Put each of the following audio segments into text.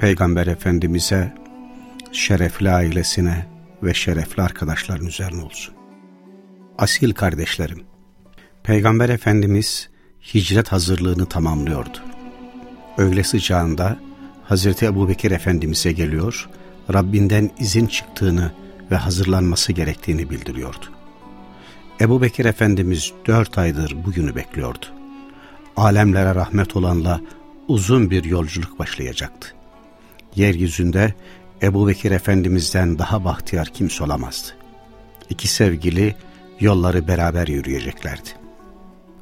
Peygamber Efendimiz'e, şerefli ailesine ve şerefli arkadaşların üzerine olsun. Asil kardeşlerim, Peygamber Efendimiz hicret hazırlığını tamamlıyordu. Öğle sıcağında Hazreti Ebu Bekir Efendimiz'e geliyor, Rabbinden izin çıktığını ve hazırlanması gerektiğini bildiriyordu. Ebu Bekir Efendimiz dört aydır bugünü bekliyordu. Alemlere rahmet olanla uzun bir yolculuk başlayacaktı. Yeryüzünde Ebu Bekir Efendimiz'den daha bahtiyar kimse olamazdı. İki sevgili yolları beraber yürüyeceklerdi.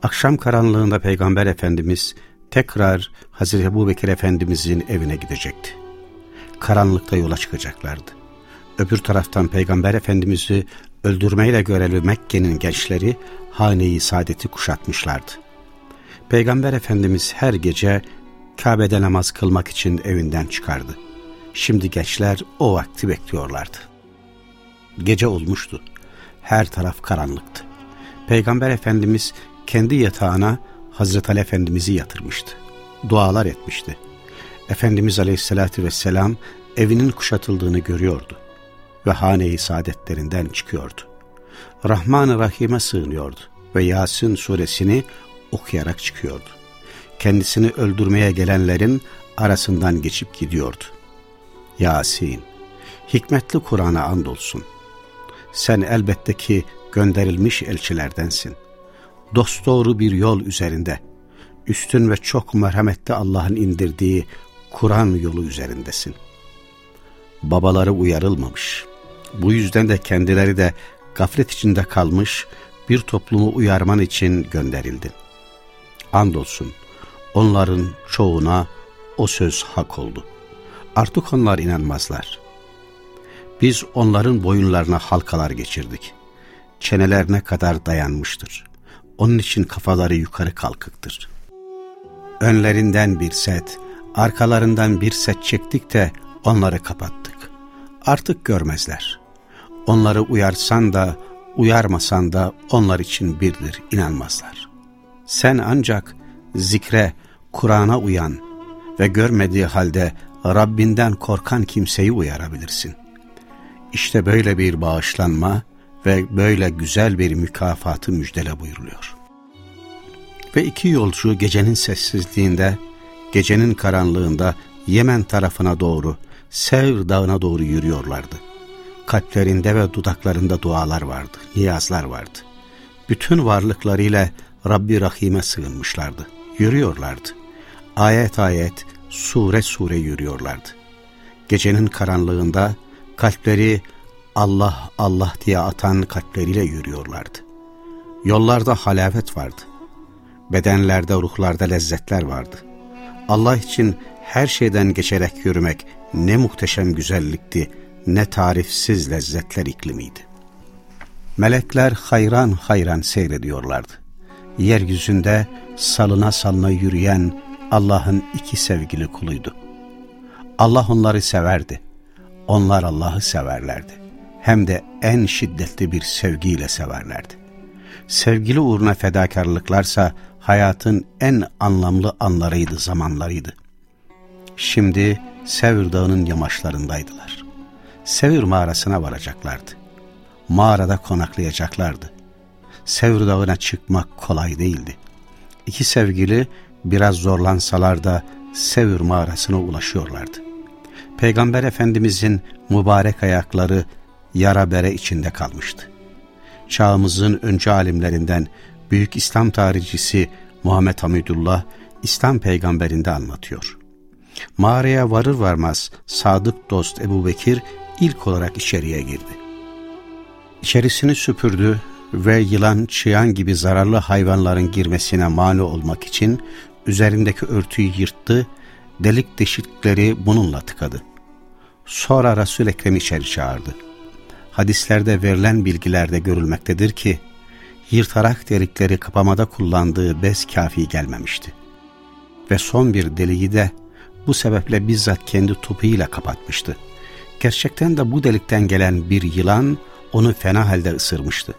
Akşam karanlığında Peygamber Efendimiz tekrar Hazreti Ebu Bekir Efendimiz'in evine gidecekti. Karanlıkta yola çıkacaklardı. Öbür taraftan Peygamber Efendimiz'i öldürmeyle görevli Mekke'nin gençleri haneyi saadeti kuşatmışlardı. Peygamber Efendimiz her gece Kabe'de namaz kılmak için evinden çıkardı. Şimdi gençler o vakti bekliyorlardı. Gece olmuştu. Her taraf karanlıktı. Peygamber Efendimiz kendi yatağına Hazreti Ali Efendimiz'i yatırmıştı. Dualar etmişti. Efendimiz Aleyhisselatü Vesselam evinin kuşatıldığını görüyordu ve hane-i saadetlerinden çıkıyordu. Rahman-ı Rahim'e sığınıyordu ve Yasin suresini okuyarak çıkıyordu. Kendisini öldürmeye gelenlerin arasından geçip gidiyordu. Yasin, hikmetli Kur'an'a andolsun. Sen elbette ki gönderilmiş elçilerdensin. Dosdoğru bir yol üzerinde, üstün ve çok merhametli Allah'ın indirdiği Kur'an yolu üzerindesin. Babaları uyarılmamış. Bu yüzden de kendileri de gaflet içinde kalmış bir toplumu uyarman için gönderildin. Andolsun onların çoğuna o söz hak oldu. Artık onlar inanmazlar. Biz onların boyunlarına halkalar geçirdik. Çenelerine kadar dayanmıştır. Onun için kafaları yukarı kalkıktır. Önlerinden bir set, arkalarından bir set çektik de onları kapattık. Artık görmezler. Onları uyarsan da, uyarmasan da onlar için birdir, inanmazlar. Sen ancak zikre, Kur'an'a uyan ve görmediği halde Rabbinden korkan kimseyi uyarabilirsin. İşte böyle bir bağışlanma ve böyle güzel bir mükafatı müjdele buyuruluyor. Ve iki yolcu gecenin sessizliğinde, gecenin karanlığında Yemen tarafına doğru, Sevr dağına doğru yürüyorlardı. Kalplerinde ve dudaklarında dualar vardı, niyazlar vardı. Bütün varlıklarıyla Rabbi Rahim'e sığınmışlardı. Yürüyorlardı. Ayet ayet, sure sure yürüyorlardı. Gecenin karanlığında kalpleri Allah Allah diye atan kalpleriyle yürüyorlardı. Yollarda halavet vardı. Bedenlerde, ruhlarda lezzetler vardı. Allah için her şeyden geçerek yürümek ne muhteşem güzellikti, ne tarifsiz lezzetler iklimiydi. Melekler hayran hayran seyrediyorlardı. Yeryüzünde salına salına yürüyen Allah'ın iki sevgili kuluydu. Allah onları severdi. Onlar Allah'ı severlerdi. Hem de en şiddetli bir sevgiyle severlerdi. Sevgili uğruna fedakarlıklarsa hayatın en anlamlı anlarıydı, zamanlarıydı. Şimdi Sevr Dağı'nın yamaçlarındaydılar. Sevr mağarasına varacaklardı. Mağarada konaklayacaklardı. Sevr Dağı'na çıkmak kolay değildi. İki sevgili biraz zorlansalar da Sevr mağarasına ulaşıyorlardı. Peygamber Efendimizin mübarek ayakları yara bere içinde kalmıştı. Çağımızın önce alimlerinden büyük İslam tarihçisi Muhammed Hamidullah İslam peygamberinde anlatıyor. Mağaraya varır varmaz sadık dost Ebu Bekir ilk olarak içeriye girdi. İçerisini süpürdü ve yılan, çıyan gibi zararlı hayvanların girmesine mani olmak için üzerindeki örtüyü yırttı, delik deşikleri bununla tıkadı. Sonra Resul-i Ekrem içeri çağırdı. Hadislerde verilen bilgilerde görülmektedir ki, yırtarak delikleri kapamada kullandığı bez kafi gelmemişti. Ve son bir deliği de bu sebeple bizzat kendi topuyla kapatmıştı. Gerçekten de bu delikten gelen bir yılan onu fena halde ısırmıştı.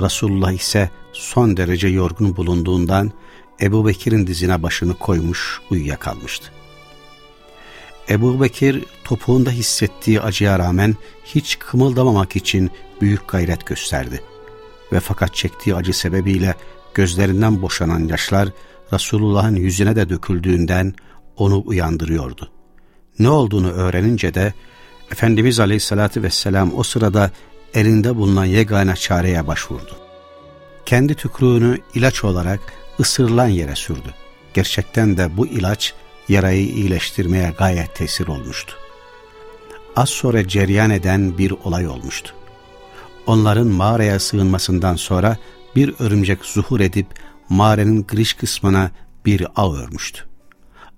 Resulullah ise son derece yorgun bulunduğundan Ebu Bekir'in dizine başını koymuş uyuyakalmıştı. Ebu Bekir topuğunda hissettiği acıya rağmen hiç kımıldamamak için büyük gayret gösterdi. Ve fakat çektiği acı sebebiyle gözlerinden boşanan yaşlar Resulullah'ın yüzüne de döküldüğünden onu uyandırıyordu. Ne olduğunu öğrenince de Efendimiz Aleyhisselatü Vesselam o sırada elinde bulunan yegane çareye başvurdu. Kendi tükrüğünü ilaç olarak ısırılan yere sürdü. Gerçekten de bu ilaç yarayı iyileştirmeye gayet tesir olmuştu. Az sonra ceryan eden bir olay olmuştu. Onların mağaraya sığınmasından sonra bir örümcek zuhur edip mağaranın giriş kısmına bir ağ örmüştü.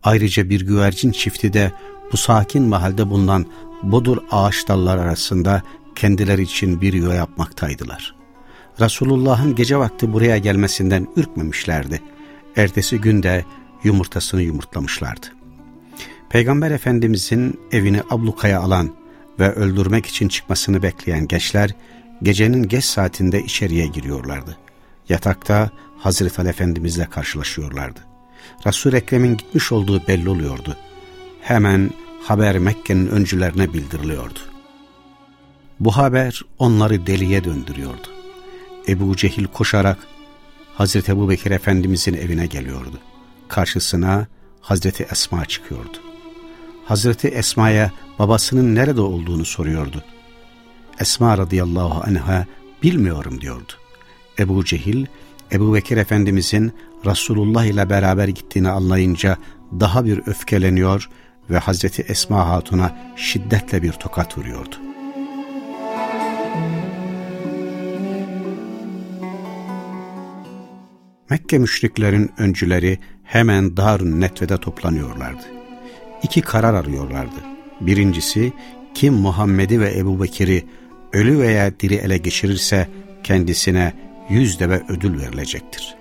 Ayrıca bir güvercin çifti de bu sakin mahalde bulunan bodur ağaç dallar arasında kendileri için bir yuva yapmaktaydılar. Resulullah'ın gece vakti buraya gelmesinden ürkmemişlerdi. Ertesi günde yumurtasını yumurtlamışlardı. Peygamber Efendimizin evini ablukaya alan ve öldürmek için çıkmasını bekleyen gençler gecenin geç saatinde içeriye giriyorlardı. Yatakta Hazreti Ali Efendimizle karşılaşıyorlardı. Resul-i Ekrem'in gitmiş olduğu belli oluyordu. Hemen haber Mekke'nin öncülerine bildiriliyordu. Bu haber onları deliye döndürüyordu. Ebu Cehil koşarak Hazreti Ebu Bekir Efendimizin evine geliyordu. Karşısına Hazreti Esma çıkıyordu. Hazreti Esma'ya babasının nerede olduğunu soruyordu. Esma radıyallahu anha bilmiyorum diyordu. Ebu Cehil, Ebu Bekir Efendimizin Resulullah ile beraber gittiğini anlayınca daha bir öfkeleniyor ve Hazreti Esma Hatun'a şiddetle bir tokat vuruyordu. Mekke müşriklerin öncüleri hemen Darun Netve'de toplanıyorlardı. İki karar arıyorlardı. Birincisi kim Muhammed'i ve Ebu Bekir'i ölü veya diri ele geçirirse kendisine yüz deve ödül verilecektir.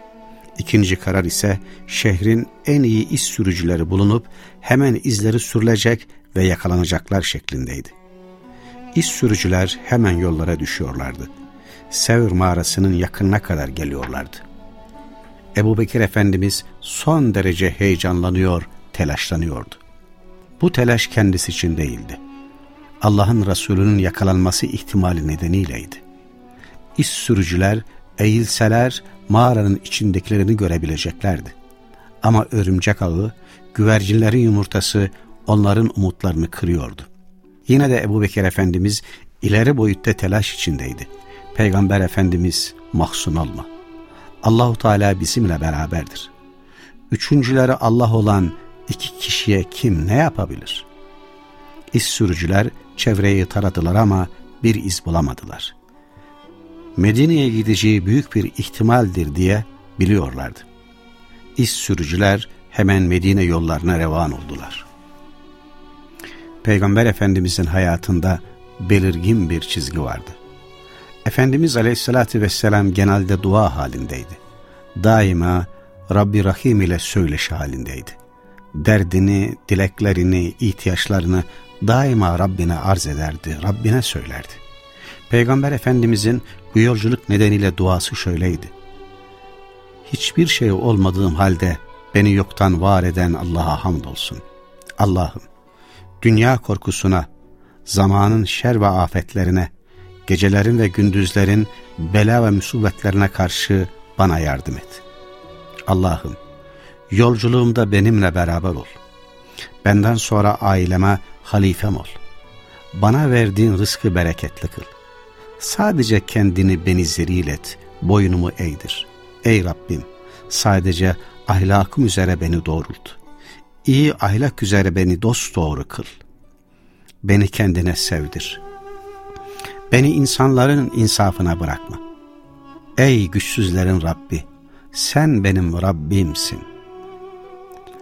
İkinci karar ise şehrin en iyi iz sürücüleri bulunup hemen izleri sürülecek ve yakalanacaklar şeklindeydi. İz sürücüler hemen yollara düşüyorlardı. Sevr mağarasının yakınına kadar geliyorlardı. Ebu Bekir Efendimiz son derece heyecanlanıyor, telaşlanıyordu. Bu telaş kendisi için değildi. Allah'ın Resulü'nün yakalanması ihtimali nedeniyleydi. İş sürücüler eğilseler mağaranın içindekilerini görebileceklerdi. Ama örümcek ağı, güvercinlerin yumurtası onların umutlarını kırıyordu. Yine de Ebu Bekir Efendimiz ileri boyutta telaş içindeydi. Peygamber Efendimiz mahzun olma. Allahu Teala bizimle beraberdir. Üçüncüleri Allah olan iki kişiye kim ne yapabilir? İz sürücüler çevreyi taradılar ama bir iz bulamadılar. Medine'ye gideceği büyük bir ihtimaldir diye biliyorlardı. İz sürücüler hemen Medine yollarına revan oldular. Peygamber Efendimizin hayatında belirgin bir çizgi vardı. Efendimiz Aleyhisselatü Vesselam genelde dua halindeydi. Daima Rabbi Rahim ile söyleşi halindeydi. Derdini, dileklerini, ihtiyaçlarını daima Rabbine arz ederdi, Rabbine söylerdi. Peygamber Efendimizin bu yolculuk nedeniyle duası şöyleydi. Hiçbir şey olmadığım halde beni yoktan var eden Allah'a hamdolsun. Allah'ım, dünya korkusuna, zamanın şer ve afetlerine, gecelerin ve gündüzlerin bela ve musibetlerine karşı bana yardım et. Allah'ım, yolculuğumda benimle beraber ol. Benden sonra aileme halifem ol. Bana verdiğin rızkı bereketli kıl. Sadece kendini beni zelil et, boynumu eğdir. Ey Rabbim, sadece ahlakım üzere beni doğrult. İyi ahlak üzere beni dost doğru kıl. Beni kendine sevdir. Beni insanların insafına bırakma. Ey güçsüzlerin Rabbi, sen benim Rabbimsin.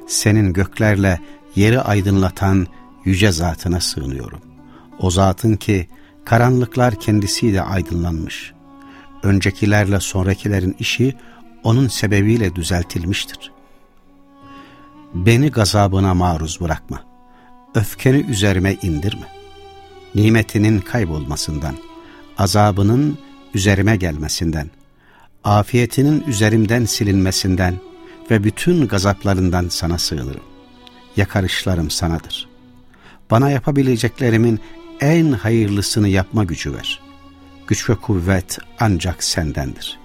Senin göklerle yeri aydınlatan yüce zatına sığınıyorum.'' O zatın ki karanlıklar kendisiyle aydınlanmış. Öncekilerle sonrakilerin işi onun sebebiyle düzeltilmiştir. Beni gazabına maruz bırakma. Öfkeni üzerime indirme. Nimetinin kaybolmasından, azabının üzerime gelmesinden, afiyetinin üzerimden silinmesinden ve bütün gazaplarından sana sığınırım. Yakarışlarım sanadır. Bana yapabileceklerimin en hayırlısını yapma gücü ver. Güç ve kuvvet ancak sendendir.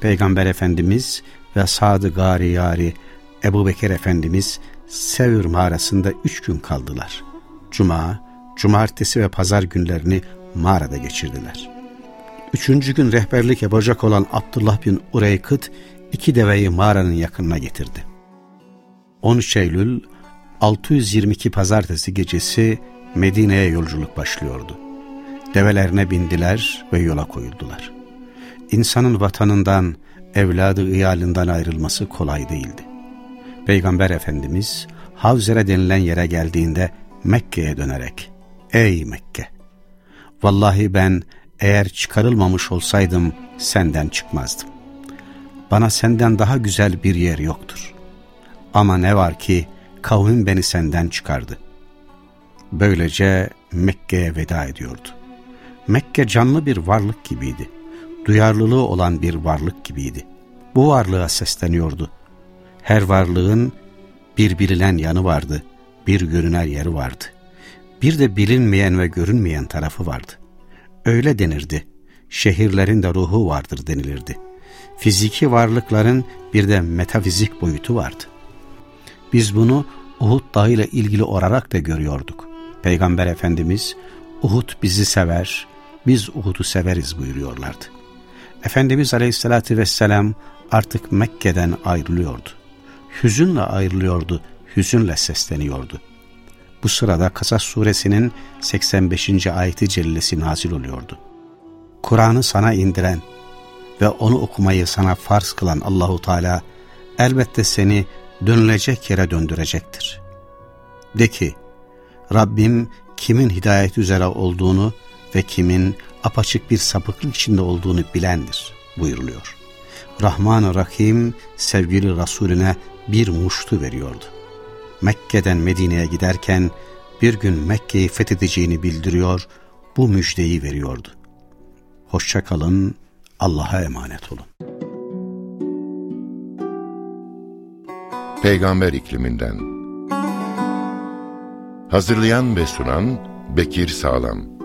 Peygamber Efendimiz ve Sadı Gari Yari Ebu Bekir Efendimiz Sevr mağarasında üç gün kaldılar. Cuma, cumartesi ve pazar günlerini mağarada geçirdiler. Üçüncü gün rehberlik yapacak olan Abdullah bin Ureykıt iki deveyi mağaranın yakınına getirdi. 13 Eylül 622 pazartesi gecesi Medine'ye yolculuk başlıyordu. Develerine bindiler ve yola koyuldular. İnsanın vatanından, evladı iyalinden ayrılması kolay değildi. Peygamber Efendimiz Havzere denilen yere geldiğinde Mekke'ye dönerek Ey Mekke! Vallahi ben eğer çıkarılmamış olsaydım senden çıkmazdım. Bana senden daha güzel bir yer yoktur. Ama ne var ki kavmin beni senden çıkardı. Böylece Mekke'ye veda ediyordu. Mekke canlı bir varlık gibiydi. Duyarlılığı olan bir varlık gibiydi. Bu varlığa sesleniyordu. Her varlığın bir bilinen yanı vardı, bir görünen yeri vardı. Bir de bilinmeyen ve görünmeyen tarafı vardı. Öyle denirdi. Şehirlerin de ruhu vardır denilirdi. Fiziki varlıkların bir de metafizik boyutu vardı. Biz bunu Uhud Dağı ile ilgili olarak da görüyorduk. Peygamber Efendimiz Uhud bizi sever, biz Uhud'u severiz buyuruyorlardı. Efendimiz Aleyhisselatü Vesselam artık Mekke'den ayrılıyordu. Hüzünle ayrılıyordu, hüzünle sesleniyordu. Bu sırada Kasas suresinin 85. ayeti cellesi nazil oluyordu. Kur'an'ı sana indiren ve onu okumayı sana farz kılan Allahu Teala elbette seni dönülecek yere döndürecektir. De ki, Rabbim kimin hidayet üzere olduğunu ve kimin apaçık bir sapıklık içinde olduğunu bilendir buyuruluyor. Rahman-ı Rahim sevgili Resulüne bir muştu veriyordu. Mekke'den Medine'ye giderken bir gün Mekke'yi fethedeceğini bildiriyor, bu müjdeyi veriyordu. Hoşça kalın, Allah'a emanet olun. Peygamber ikliminden Hazırlayan ve sunan Bekir Sağlam